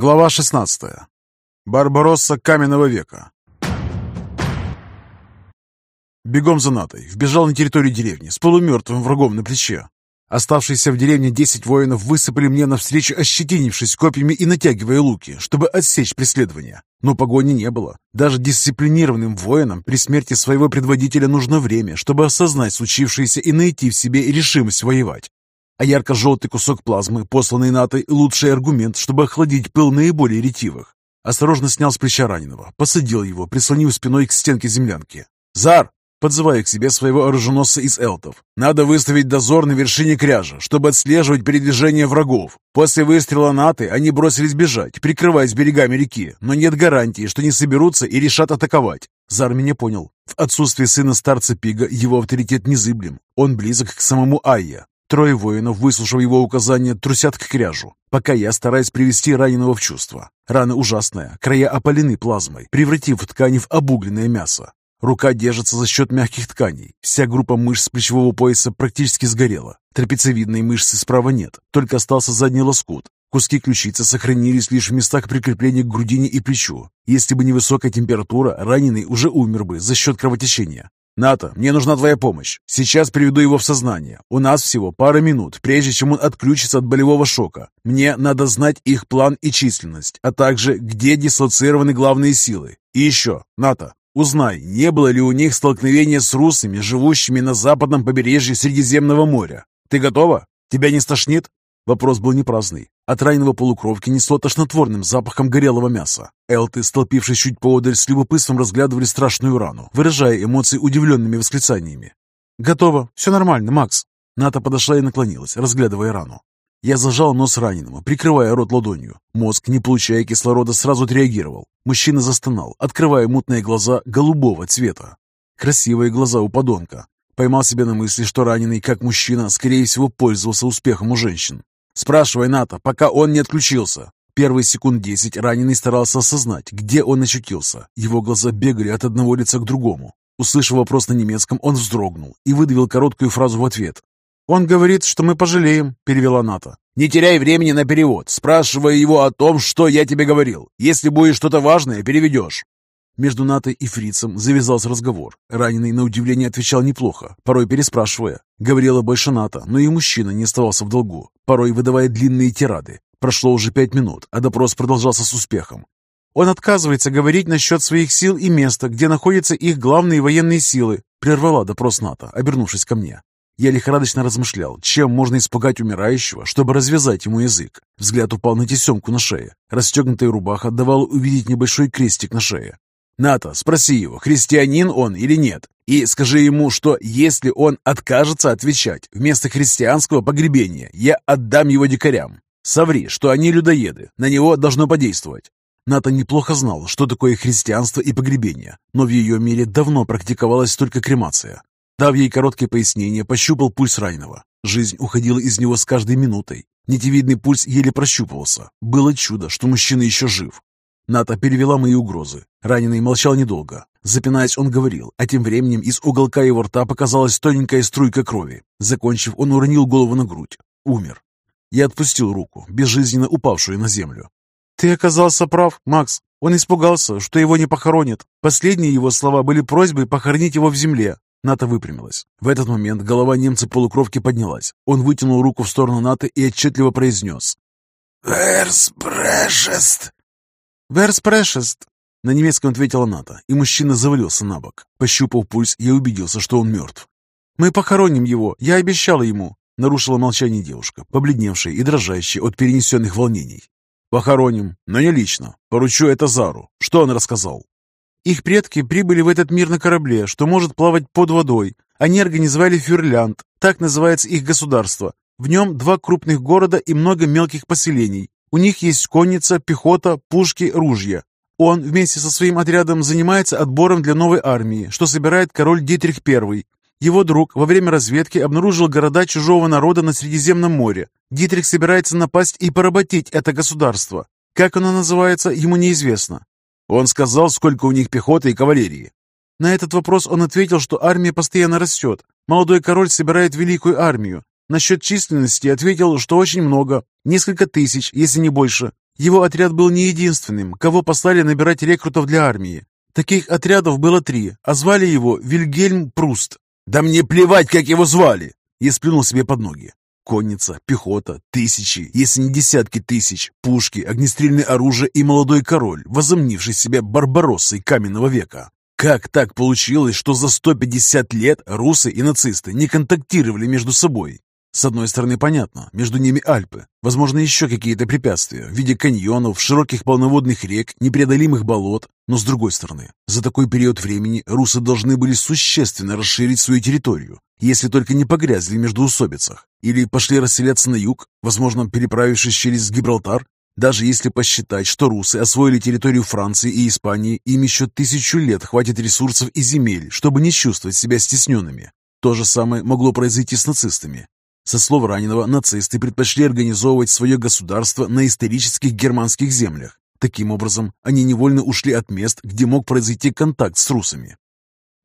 Глава 16. Барбаросса каменного века. Бегом за Натой. Вбежал на территорию деревни с полумертвым врагом на плече. Оставшиеся в деревне десять воинов высыпали мне навстречу, ощетинившись копьями и натягивая луки, чтобы отсечь преследование. Но погони не было. Даже дисциплинированным воинам при смерти своего предводителя нужно время, чтобы осознать случившееся и найти в себе решимость воевать. А ярко-желтый кусок плазмы, посланный Натой, лучший аргумент, чтобы охладить пыл наиболее ретивых. Осторожно снял с плеча раненого, посадил его, прислонив спиной к стенке землянки. «Зар!» подзывая к себе своего оруженосца из элтов. «Надо выставить дозор на вершине кряжа, чтобы отслеживать передвижение врагов. После выстрела Наты они бросились бежать, прикрываясь берегами реки, но нет гарантии, что не соберутся и решат атаковать». Зар меня понял. В отсутствие сына старца Пига его авторитет незыблем. Он близок к самому Айя. Трое воинов, выслушав его указания, трусят к кряжу, пока я стараюсь привести раненого в чувство. Рана ужасная, края опалены плазмой, превратив ткани в обугленное мясо. Рука держится за счет мягких тканей. Вся группа мышц плечевого пояса практически сгорела. Трапециевидной мышцы справа нет, только остался задний лоскут. Куски ключицы сохранились лишь в местах прикрепления к грудине и плечу. Если бы не высокая температура, раненый уже умер бы за счет кровотечения. «Ната, мне нужна твоя помощь. Сейчас приведу его в сознание. У нас всего пара минут, прежде чем он отключится от болевого шока. Мне надо знать их план и численность, а также где дислоцированы главные силы. И еще, Ната, Узнай, не было ли у них столкновения с русами, живущими на западном побережье Средиземного моря. Ты готова? Тебя не стошнит?» Вопрос был не праздный. От раненого полукровки несло тошнотворным запахом горелого мяса. Элты, столпившись чуть поодаль, с любопытством разглядывали страшную рану, выражая эмоции удивленными восклицаниями. «Готово. Все нормально, Макс». Ната подошла и наклонилась, разглядывая рану. Я зажал нос раненому, прикрывая рот ладонью. Мозг, не получая кислорода, сразу отреагировал. Мужчина застонал, открывая мутные глаза голубого цвета. Красивые глаза у подонка. Поймал себя на мысли, что раненый, как мужчина, скорее всего, пользовался успехом у женщин. «Спрашивай Ната, пока он не отключился». Первые секунд десять раненый старался осознать, где он очутился. Его глаза бегали от одного лица к другому. Услышав вопрос на немецком, он вздрогнул и выдавил короткую фразу в ответ. «Он говорит, что мы пожалеем», — перевела Ната. «Не теряй времени на перевод. Спрашивай его о том, что я тебе говорил. Если будет что-то важное, переведешь». Между Натой и фрицем завязался разговор. Раненый, на удивление, отвечал неплохо, порой переспрашивая. Говорила больше Ната, но и мужчина не оставался в долгу, порой выдавая длинные тирады. Прошло уже пять минут, а допрос продолжался с успехом. Он отказывается говорить насчет своих сил и места, где находятся их главные военные силы, прервала допрос Ната, обернувшись ко мне. Я лихорадочно размышлял, чем можно испугать умирающего, чтобы развязать ему язык. Взгляд упал на тесемку на шее. Расстегнутая рубаха давала увидеть небольшой крестик на шее. «Ната, спроси его, христианин он или нет, и скажи ему, что если он откажется отвечать вместо христианского погребения, я отдам его дикарям. Соври, что они людоеды, на него должно подействовать». Ната неплохо знал, что такое христианство и погребение, но в ее мире давно практиковалась только кремация. Дав ей короткое пояснение, пощупал пульс раненого. Жизнь уходила из него с каждой минутой. Нитевидный пульс еле прощупывался. Было чудо, что мужчина еще жив. Ната перевела мои угрозы. Раненый молчал недолго. Запинаясь, он говорил, а тем временем из уголка его рта показалась тоненькая струйка крови. Закончив, он уронил голову на грудь. Умер. Я отпустил руку, безжизненно упавшую на землю. «Ты оказался прав, Макс. Он испугался, что его не похоронят. Последние его слова были просьбой похоронить его в земле. Ната выпрямилась. В этот момент голова немца-полукровки поднялась. Он вытянул руку в сторону Ната и отчетливо произнес. «Верс прешест!» «Верс прешест!» На немецком ответила Ната, и мужчина завалился на бок. Пощупав пульс, я убедился, что он мертв. «Мы похороним его, я обещала ему!» Нарушила молчание девушка, побледневшая и дрожащая от перенесенных волнений. «Похороним, но не лично. Поручу это Зару. Что он рассказал?» Их предки прибыли в этот мир на корабле, что может плавать под водой. Они организовали Фюрлянд, так называется их государство. В нем два крупных города и много мелких поселений. У них есть конница, пехота, пушки, ружья. Он вместе со своим отрядом занимается отбором для новой армии, что собирает король Дитрих I. Его друг во время разведки обнаружил города чужого народа на Средиземном море. Дитрих собирается напасть и поработить это государство. Как оно называется, ему неизвестно. Он сказал, сколько у них пехоты и кавалерии. На этот вопрос он ответил, что армия постоянно растет. Молодой король собирает великую армию. Насчет численности ответил, что очень много, несколько тысяч, если не больше. Его отряд был не единственным, кого послали набирать рекрутов для армии. Таких отрядов было три, а звали его Вильгельм Пруст. «Да мне плевать, как его звали!» Я сплюнул себе под ноги. Конница, пехота, тысячи, если не десятки тысяч, пушки, огнестрельное оружие и молодой король, возомнивший себя барбароссой каменного века. Как так получилось, что за 150 лет русы и нацисты не контактировали между собой? С одной стороны, понятно, между ними Альпы, возможно, еще какие-то препятствия в виде каньонов, широких полноводных рек, непреодолимых болот, но с другой стороны, за такой период времени русы должны были существенно расширить свою территорию, если только не погрязли между усобицах, или пошли расселяться на юг, возможно, переправившись через Гибралтар, даже если посчитать, что русы освоили территорию Франции и Испании, им еще тысячу лет хватит ресурсов и земель, чтобы не чувствовать себя стесненными. То же самое могло произойти с нацистами. Со слов раненого, нацисты предпочли организовывать свое государство на исторических германских землях. Таким образом, они невольно ушли от мест, где мог произойти контакт с русами.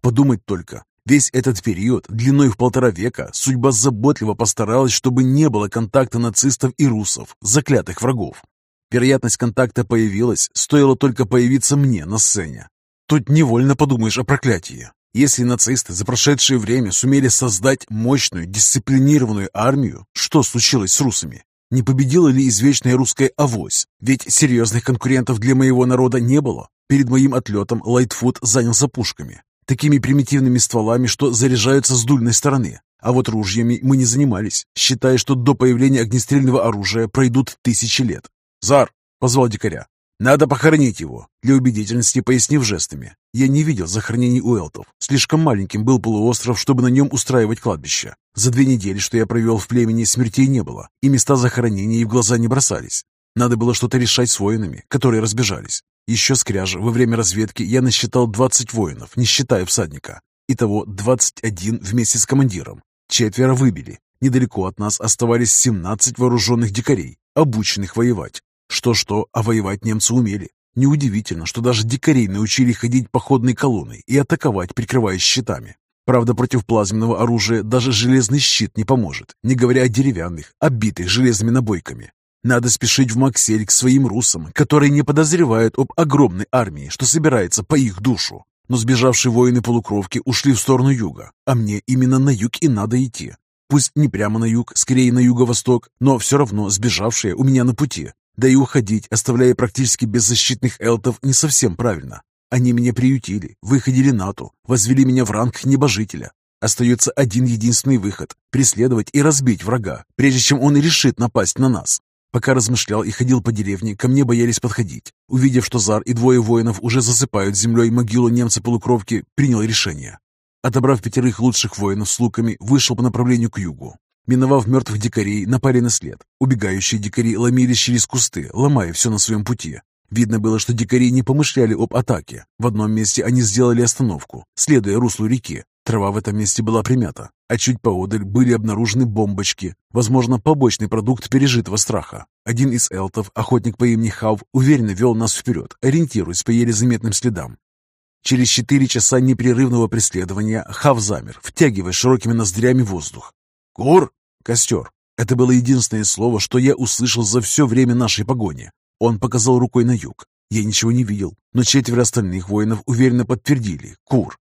Подумать только, весь этот период, длиной в полтора века, судьба заботливо постаралась, чтобы не было контакта нацистов и русов, заклятых врагов. Вероятность контакта появилась, стоило только появиться мне на сцене. Тут невольно подумаешь о проклятии. Если нацисты за прошедшее время сумели создать мощную, дисциплинированную армию, что случилось с русами? Не победила ли извечная русская авось? Ведь серьезных конкурентов для моего народа не было. Перед моим отлетом Лайтфуд занялся пушками. Такими примитивными стволами, что заряжаются с дульной стороны. А вот ружьями мы не занимались, считая, что до появления огнестрельного оружия пройдут тысячи лет. «Зар!» — позвал дикаря. «Надо похоронить его», для убедительности пояснив жестами. Я не видел захоронений у элтов. Слишком маленьким был полуостров, чтобы на нем устраивать кладбище. За две недели, что я провел в племени, смертей не было, и места захоронений в глаза не бросались. Надо было что-то решать с воинами, которые разбежались. Еще с кряжа во время разведки я насчитал 20 воинов, не считая всадника. Итого 21 вместе с командиром. Четверо выбили. Недалеко от нас оставались 17 вооруженных дикарей, обученных воевать. Что-что, а воевать немцы умели. Неудивительно, что даже дикарей научили ходить походной колонной и атаковать, прикрываясь щитами. Правда, против плазменного оружия даже железный щит не поможет, не говоря о деревянных, оббитых железными набойками. Надо спешить в Максель к своим русам, которые не подозревают об огромной армии, что собирается по их душу. Но сбежавшие воины-полукровки ушли в сторону юга, а мне именно на юг и надо идти. Пусть не прямо на юг, скорее на юго-восток, но все равно сбежавшие у меня на пути. Да и уходить, оставляя практически беззащитных элтов, не совсем правильно. Они меня приютили, выходили НАТО, возвели меня в ранг небожителя. Остается один единственный выход – преследовать и разбить врага, прежде чем он решит напасть на нас. Пока размышлял и ходил по деревне, ко мне боялись подходить. Увидев, что Зар и двое воинов уже засыпают землей могилу немца-полукровки, принял решение. Отобрав пятерых лучших воинов с луками, вышел по направлению к югу. Миновав мертвых дикарей, напали на след. Убегающие дикари ломились через кусты, ломая все на своем пути. Видно было, что дикари не помышляли об атаке. В одном месте они сделали остановку, следуя руслу реки. Трава в этом месте была примята, а чуть поодаль были обнаружены бомбочки, возможно, побочный продукт пережитого страха. Один из элтов, охотник по имени Хав, уверенно вел нас вперед, ориентируясь по еле заметным следам. Через четыре часа непрерывного преследования Хав замер, втягивая широкими ноздрями воздух. «Кур!» «Костер». Это было единственное слово, что я услышал за все время нашей погони. Он показал рукой на юг. Я ничего не видел, но четверо остальных воинов уверенно подтвердили «Кур».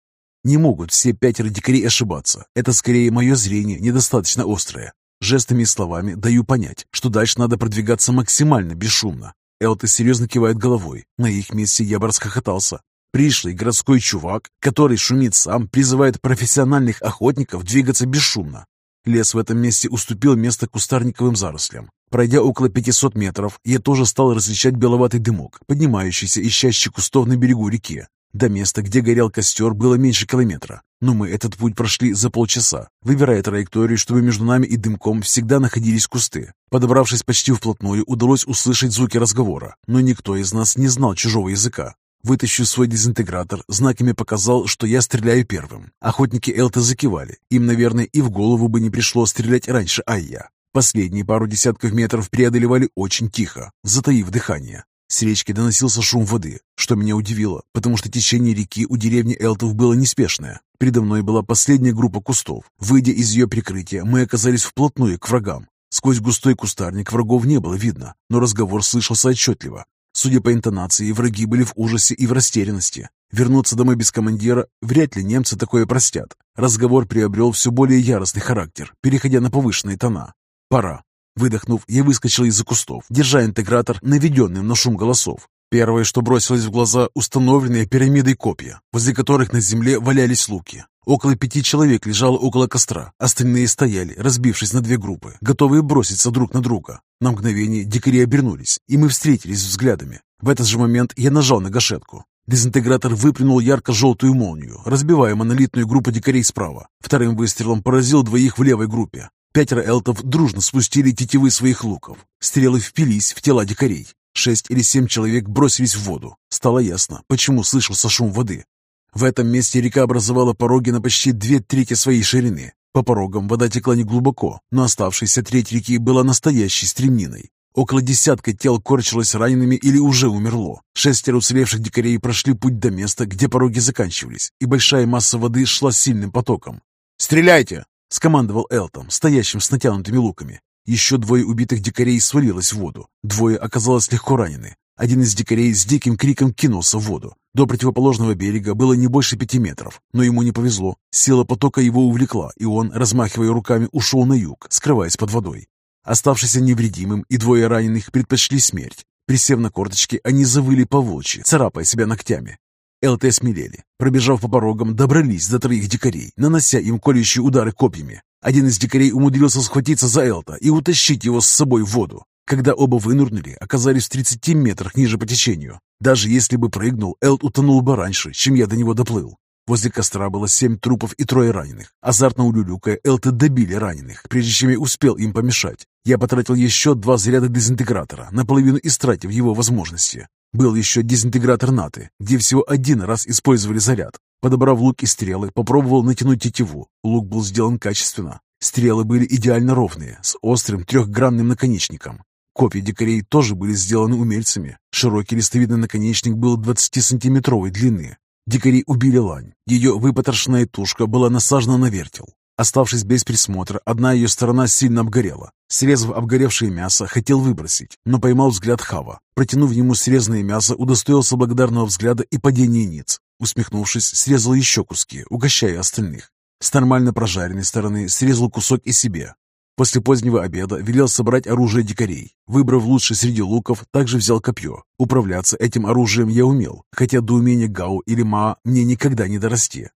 Не могут все пятеро дикарей ошибаться. Это скорее мое зрение недостаточно острое. Жестами и словами даю понять, что дальше надо продвигаться максимально бесшумно. Элты серьезно кивает головой. На их месте я бы расхохотался. Пришлый городской чувак, который шумит сам, призывает профессиональных охотников двигаться бесшумно. Лес в этом месте уступил место кустарниковым зарослям. Пройдя около 500 метров, я тоже стал различать беловатый дымок, поднимающийся из чащи кустов на берегу реки. До места, где горел костер, было меньше километра, но мы этот путь прошли за полчаса, выбирая траекторию, чтобы между нами и дымком всегда находились кусты. Подобравшись почти вплотную, удалось услышать звуки разговора, но никто из нас не знал чужого языка. Вытащив свой дезинтегратор, знаками показал, что я стреляю первым. Охотники Элта закивали. Им, наверное, и в голову бы не пришло стрелять раньше Айя. Последние пару десятков метров преодолевали очень тихо, затаив дыхание. С речки доносился шум воды, что меня удивило, потому что течение реки у деревни Элтов было неспешное. Передо мной была последняя группа кустов. Выйдя из ее прикрытия, мы оказались вплотную к врагам. Сквозь густой кустарник врагов не было видно, но разговор слышался отчетливо. Судя по интонации, враги были в ужасе и в растерянности. Вернуться домой без командира вряд ли немцы такое простят. Разговор приобрел все более яростный характер, переходя на повышенные тона. «Пора». Выдохнув, я выскочил из-за кустов, держа интегратор, наведенным на шум голосов. Первое, что бросилось в глаза, установленные пирамидой копья, возле которых на земле валялись луки. Около пяти человек лежало около костра, остальные стояли, разбившись на две группы, готовые броситься друг на друга. На мгновение дикари обернулись, и мы встретились взглядами. В этот же момент я нажал на гашетку. Дезинтегратор выплюнул ярко-желтую молнию, разбивая монолитную группу дикарей справа. Вторым выстрелом поразил двоих в левой группе. Пятеро элтов дружно спустили тетивы своих луков. Стрелы впились в тела дикарей. Шесть или семь человек бросились в воду. Стало ясно, почему слышался шум воды. В этом месте река образовала пороги на почти две трети своей ширины. По порогам вода текла не глубоко, но оставшаяся треть реки была настоящей стремниной. Около десятка тел корчилось ранеными или уже умерло. Шестеро уцелевших дикарей прошли путь до места, где пороги заканчивались, и большая масса воды шла сильным потоком. «Стреляйте!» — скомандовал Элтом, стоящим с натянутыми луками. Еще двое убитых дикарей свалилось в воду. Двое оказалось легко ранены. Один из дикарей с диким криком кинулся в воду. До противоположного берега было не больше пяти метров, но ему не повезло. Сила потока его увлекла, и он, размахивая руками, ушел на юг, скрываясь под водой. Оставшийся невредимым и двое раненых предпочли смерть. Присев на корточки, они завыли по волчьи, царапая себя ногтями. ЛТ смелели. Пробежав по порогам, добрались до троих дикарей, нанося им колющие удары копьями. Один из дикарей умудрился схватиться за Элта и утащить его с собой в воду. Когда оба вынурнули, оказались в 30 метрах ниже по течению. Даже если бы прыгнул, Элт утонул бы раньше, чем я до него доплыл. Возле костра было семь трупов и трое раненых. Азартно улюлюкая, Элты добили раненых, прежде чем я успел им помешать. Я потратил еще два заряда дезинтегратора, наполовину истратив его возможности. Был еще дезинтегратор НАТО, где всего один раз использовали заряд. Подобрав лук и стрелы, попробовал натянуть тетиву. Лук был сделан качественно. Стрелы были идеально ровные, с острым трехгранным наконечником. Копья дикарей тоже были сделаны умельцами. Широкий листовидный наконечник был 20-сантиметровой длины. Дикари убили лань. Ее выпотрошенная тушка была насажена на вертел. Оставшись без присмотра, одна ее сторона сильно обгорела. Срезав обгоревшее мясо, хотел выбросить, но поймал взгляд Хава. Протянув ему срезанное мясо, удостоился благодарного взгляда и падения ниц. Усмехнувшись, срезал еще куски, угощая остальных. С нормально прожаренной стороны срезал кусок и себе. После позднего обеда велел собрать оружие дикарей. Выбрав лучший среди луков, также взял копье. Управляться этим оружием я умел, хотя до умения Гау или Ма мне никогда не дорасти.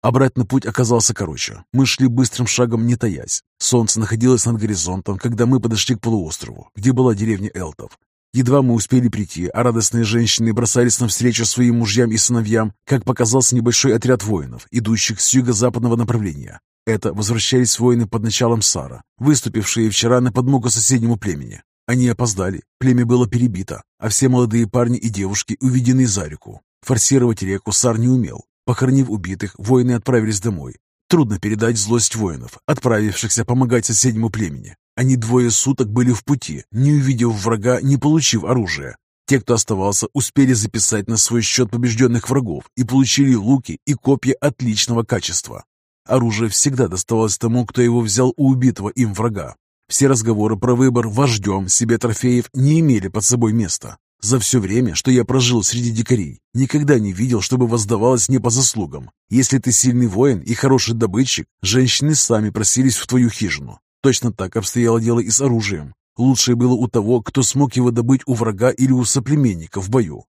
Обратный путь оказался короче. Мы шли быстрым шагом, не таясь. Солнце находилось над горизонтом, когда мы подошли к полуострову, где была деревня Элтов. Едва мы успели прийти, а радостные женщины бросались навстречу своим мужьям и сыновьям, как показался небольшой отряд воинов, идущих с юго-западного направления. Это возвращались воины под началом Сара, выступившие вчера на подмогу соседнему племени. Они опоздали, племя было перебито, а все молодые парни и девушки уведены за реку. Форсировать реку Сар не умел. Похоронив убитых, воины отправились домой. Трудно передать злость воинов, отправившихся помогать соседнему племени. Они двое суток были в пути, не увидев врага, не получив оружия. Те, кто оставался, успели записать на свой счет побежденных врагов и получили луки и копья отличного качества. Оружие всегда доставалось тому, кто его взял у убитого им врага. Все разговоры про выбор вождем себе трофеев не имели под собой места. За все время, что я прожил среди дикарей, никогда не видел, чтобы воздавалось не по заслугам. Если ты сильный воин и хороший добытчик, женщины сами просились в твою хижину. Точно так обстояло дело и с оружием. Лучшее было у того, кто смог его добыть у врага или у соплеменника в бою.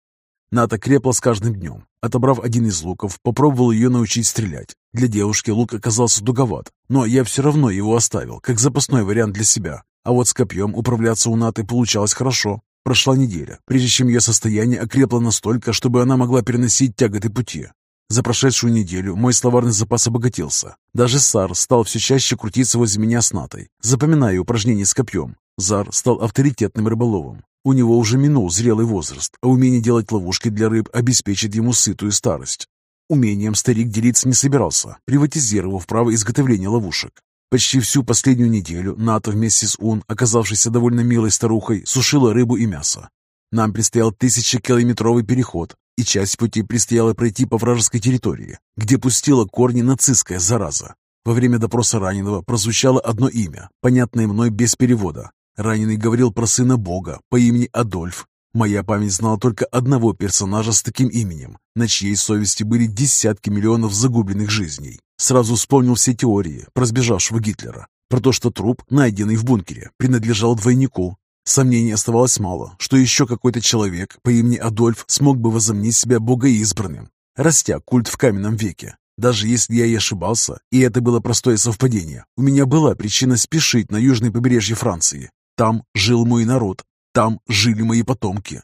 Ната крепла с каждым днем. Отобрав один из луков, попробовал ее научить стрелять. Для девушки лук оказался дуговат, но я все равно его оставил, как запасной вариант для себя. А вот с копьем управляться у Наты получалось хорошо. Прошла неделя, прежде чем ее состояние окрепло настолько, чтобы она могла переносить тяготы пути. За прошедшую неделю мой словарный запас обогатился. Даже Сар стал все чаще крутиться возле меня с натой, запоминая упражнения с копьем. Зар стал авторитетным рыболовом. У него уже минул зрелый возраст, а умение делать ловушки для рыб обеспечит ему сытую старость. Умением старик делиться не собирался, приватизировав право изготовления ловушек. Почти всю последнюю неделю Ната вместе с Ун, оказавшейся довольно милой старухой, сушила рыбу и мясо. Нам предстоял тысячекилометровый переход, и часть пути предстояло пройти по вражеской территории, где пустила корни нацистская зараза. Во время допроса раненого прозвучало одно имя, понятное мной без перевода. Раненый говорил про сына Бога по имени Адольф. Моя память знала только одного персонажа с таким именем, на чьей совести были десятки миллионов загубленных жизней. Сразу вспомнил все теории про сбежавшего Гитлера, про то, что труп, найденный в бункере, принадлежал двойнику. Сомнений оставалось мало, что еще какой-то человек по имени Адольф смог бы возомнить себя богоизбранным, растя культ в каменном веке. Даже если я и ошибался, и это было простое совпадение, у меня была причина спешить на южное побережье Франции. Там жил мой народ, там жили мои потомки.